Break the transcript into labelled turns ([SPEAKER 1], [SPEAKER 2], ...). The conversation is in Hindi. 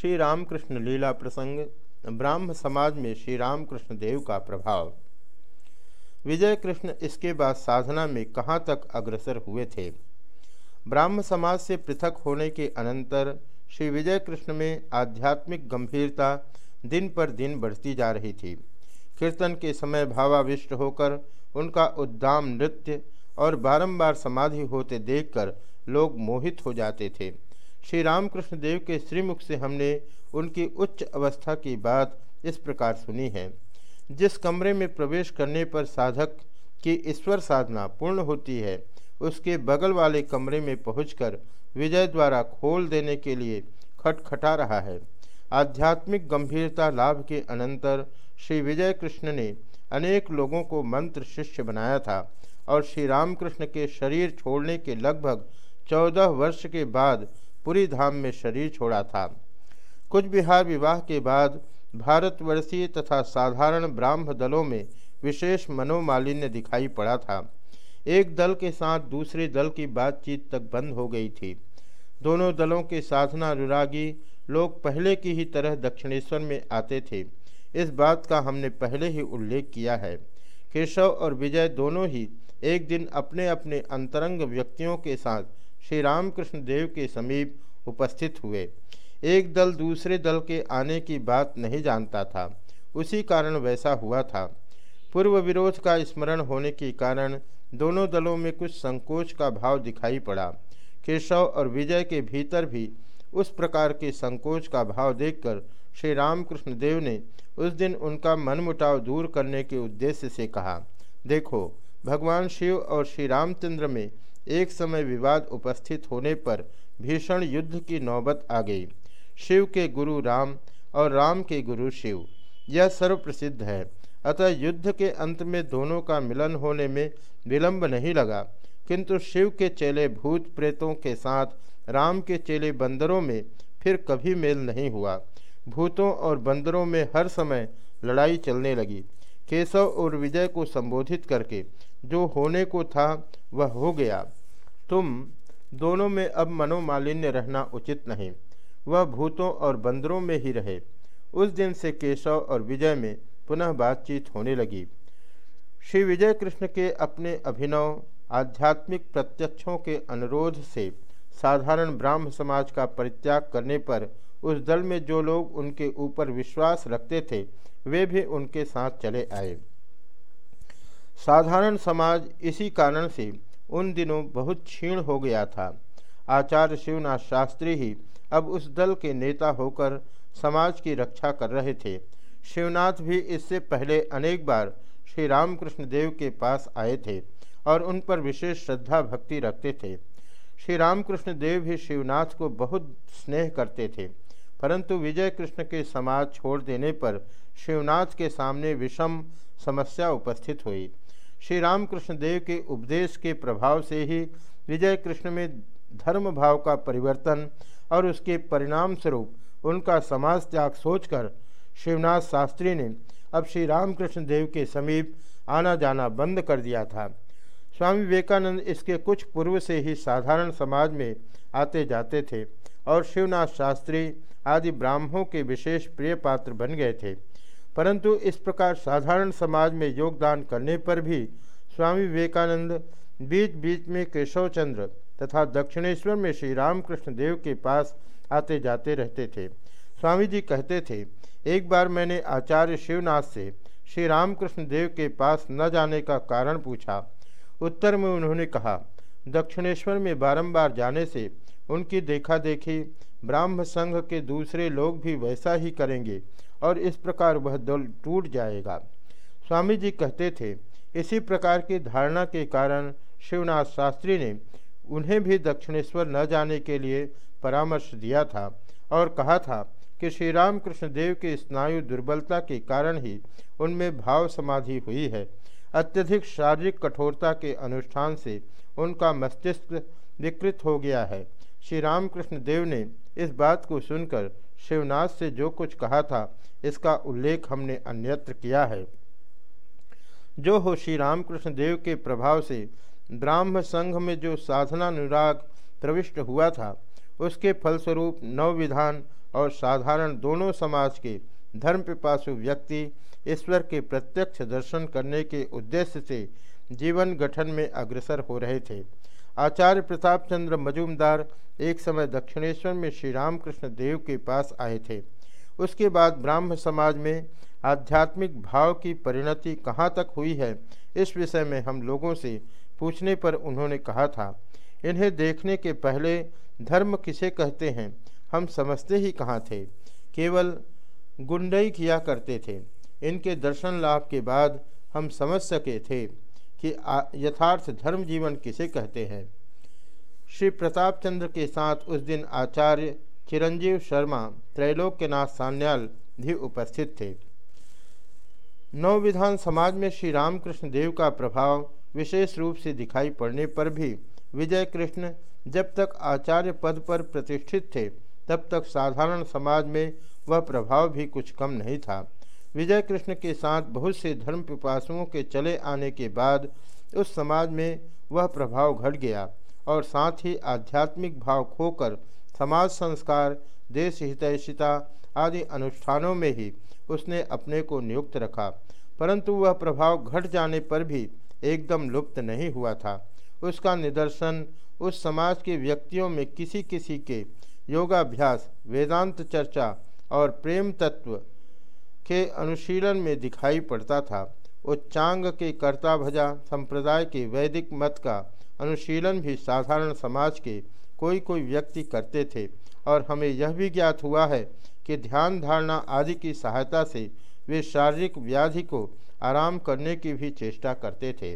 [SPEAKER 1] श्री रामकृष्ण लीला प्रसंग, ब्राह्म समाज में श्री रामकृष्ण देव का प्रभाव। विजय कृष्ण इसके बाद साधना में कहाँ तक अग्रसर हुए थे? ब्राह्म समाज से पृथक होने के अनंतर श्री विजय कृष्ण में आध्यात्मिक गंभीरता दिन पर दिन बढ़ती जा रही थी। कीर्तन के समय भावाविष्ट होकर उनका उद्दाम नृत्य और बारंबार समाधि होते देखकर लोग मोहित हो जाते थे। श्री रामकृष्ण देव के श्रीमुख से हमने उनकी उच्च अवस्था की बात इस प्रकार सुनी है। जिस कमरे में प्रवेश करने पर साधक की ईश्वर साधना पूर्ण होती है, उसके बगल वाले कमरे में पहुंचकर विजय द्वारा खोल देने के लिए खटखटा रहा है। आध्यात्मिक गंभीरता लाभ के अनंतर श्री विजय कृष्ण ने अनेक लोगों को मंत्र शिष्य बनाया था और श्री रामकृष्ण के शरीर छोड़ने के लगभग चौदह वर्ष के बाद पुरी धाम में शरीर छोड़ा था। कुछ बिहार विवाह के बाद भारतवर्षीय तथा साधारण ब्राह्म दलों में विशेष मनोमालिन्य दिखाई पड़ा था। एक दल के साथ दूसरे दल की बातचीत तक बंद हो गई थी। दोनों दलों के साधना अनुरागी लोग पहले की ही तरह दक्षिणेश्वर में आते थे। इस बात का हमने पहले ही उल्लेख किया है। केशव और विजय दोनों ही एक दिन अपने अपने अंतरंग व्यक्तियों के साथ श्री रामकृष्ण देव के समीप उपस्थित हुए। एक दल दूसरे दल के आने की बात नहीं जानता था। उसी कारण वैसा हुआ था। पूर्व विरोध का स्मरण होने के कारण दोनों दलों में कुछ संकोच का भाव दिखाई पड़ा। केशव और विजय के भीतर भी उस प्रकार के संकोच का भाव देखकर श्री रामकृष्ण देव ने उस दिन उनका मनमुटाव दूर करने के उद्देश्य से कहा, देखो, भगवान शिव और श्री रामचंद्र में एक समय विवाद उपस्थित होने पर भीषण युद्ध की नौबत आ गई। शिव के गुरु राम और राम के गुरु शिव। यह सर्वप्रसिद्ध है। अतः युद्ध के अंत में दोनों का मिलन होने में विलंब नहीं लगा। किंतु शिव के चेले भूत प्रेतों के साथ राम के चेले बंदरों में फिर कभी मेल नहीं हुआ। भूतों और बंदरों में हर समय लड़ाई चलने लगी। केशव और विजय को संबोधित करके जो होने को था वह हो गया। तुम दोनों में अब मनोमालिन्य रहना उचित नहीं। वह भूतों और बंदरों में ही रहे। उस दिन से केशव और विजय में पुनः बातचीत होने लगी। श्री विजय कृष्ण के अपने अभिनव, आध्यात्मिक प्रत्यक्षों के अनुरोध से साधारण ब्राह्म समाज का परित्याग करने पर उस दल में जो लोग उनके ऊपर विश्वास रखते थे, वे भी उनके साथ चले आए। साधारण समाज इसी कारण से उन दिनों बहुत क्षीण हो गया था। आचार्य शिवनाथ शास्त्री ही अब उस दल के नेता होकर समाज की रक्षा कर रहे थे। शिवनाथ भी इससे पहले अनेक बार श्री रामकृष्ण देव के पास आए थे और उन पर विशेष श्रद्धा भक्ति रखते थे। श्री रामकृष्ण देव भी शिवनाथ को बहुत स्नेह करते थे, परंतु विजय कृष्ण के समाज छोड़ देने पर शिवनाथ के सामने विषम समस्या उपस्थित हुई। श्री रामकृष्ण देव के उपदेश के प्रभाव से ही विजय कृष्ण में धर्म भाव का परिवर्तन और उसके परिणाम स्वरूप उनका समाज त्याग सोचकर शिवनाथ शास्त्री ने अब श्री रामकृष्ण देव के समीप आना जाना बंद कर दिया था। स्वामी विवेकानंद इसके कुछ पूर्व से ही साधारण समाज में आते जाते थे और शिवनाथ शास्त्री आदि ब्राह्मणों के विशेष प्रिय पात्र बन गए थे। परंतु इस प्रकार साधारण समाज में योगदान करने पर भी स्वामी विवेकानंद बीच बीच में केशव चंद्र तथा दक्षिणेश्वर में श्री रामकृष्ण देव के पास आते जाते रहते थे। स्वामी जी कहते थे, एक बार मैंने आचार्य शिवनाथ से श्री रामकृष्ण देव के पास न जाने का कारण पूछा। उत्तर में उन्होंने कहा, दक्षिणेश्वर में बारंबार जाने से उनकी देखा देखी ब्राह्म संघ के दूसरे लोग भी वैसा ही करेंगे। और इस प्रकार वह दल टूट जाएगा। स्वामी जी कहते थे, इसी प्रकार की धारणा के कारण शिवनाथ शास्त्री ने उन्हें भी दक्षिणेश्वर न जाने के लिए परामर्श दिया था और कहा था कि श्री रामकृष्ण देव के स्नायु दुर्बलता के कारण ही उनमें भाव समाधि हुई है। अत्यधिक शारीरिक कठोरता के अनुष्ठान से उनका मस्तिष्क विकृत हो गया है। श्री रामकृष्ण देव ने इस बात को सुनकर शिवनाथ से जो कुछ कहा था, इसका उल्लेख हमने अन्यत्र किया है। जो हो श्री रामकृष्ण देव के प्रभाव से ब्राह्म संघ में जो साधनानुराग प्रविष्ट हुआ था, उसके फलस्वरूप नव विधान और साधारण दोनों समाज के धर्म पिपासु व्यक्ति ईश्वर के प्रत्यक्ष दर्शन करने के उद्देश्य से जीवन गठन में अग्रसर हो रहे थे। आचार्य प्रताप चंद्र मजूमदार एक समय दक्षिणेश्वर में श्री रामकृष्ण देव के पास आए थे। उसके बाद ब्राह्म समाज में आध्यात्मिक भाव की परिणति कहाँ तक हुई है, इस विषय में हम लोगों से पूछने पर उन्होंने कहा था, इन्हें देखने के पहले धर्म किसे कहते हैं, हम समझते ही कहाँ थे। केवल गुंडई किया करते थे। इनके दर्शन लाभ के बाद हम समझ सके थे। कि यथार्थ धर्म जीवन किसे कहते हैं? श्री प्रताप चंद्र के साथ उस दिन आचार्य चिरंजीव शर्मा त्रैलोक्यनाथ सान्याल भी उपस्थित थे। नव विधान समाज में श्री रामकृष्ण देव का प्रभाव विशेष रूप से दिखाई पड़ने पर भी विजय कृष्ण जब तक आचार्य पद पर प्रतिष्ठित थे, तब तक साधारण समाज में वह प्रभाव भी कुछ कम नहीं था। विजय कृष्ण के साथ बहुत से धर्म पिपासुओं के चले आने के बाद उस समाज में वह प्रभाव घट गया और साथ ही आध्यात्मिक भाव खोकर समाज संस्कार, देश हितैषिता आदि अनुष्ठानों में ही उसने अपने को नियुक्त रखा। परंतु वह प्रभाव घट जाने पर भी एकदम लुप्त नहीं हुआ था। उसका निदर्शन उस समाज के व्यक्तियों में किसी किसी के योगाभ्यास, वेदांत चर्चा और प्रेम तत्व के अनुशीलन में दिखाई पड़ता था। उच्चांग के कर्ता भजा, संप्रदाय के वैदिक मत का अनुशीलन भी साधारण समाज के कोई कोई व्यक्ति करते थे। और हमें यह भी ज्ञात हुआ है कि ध्यान धारणा आदि की सहायता से वे शारीरिक व्याधि को आराम करने की भी चेष्टा करते थे।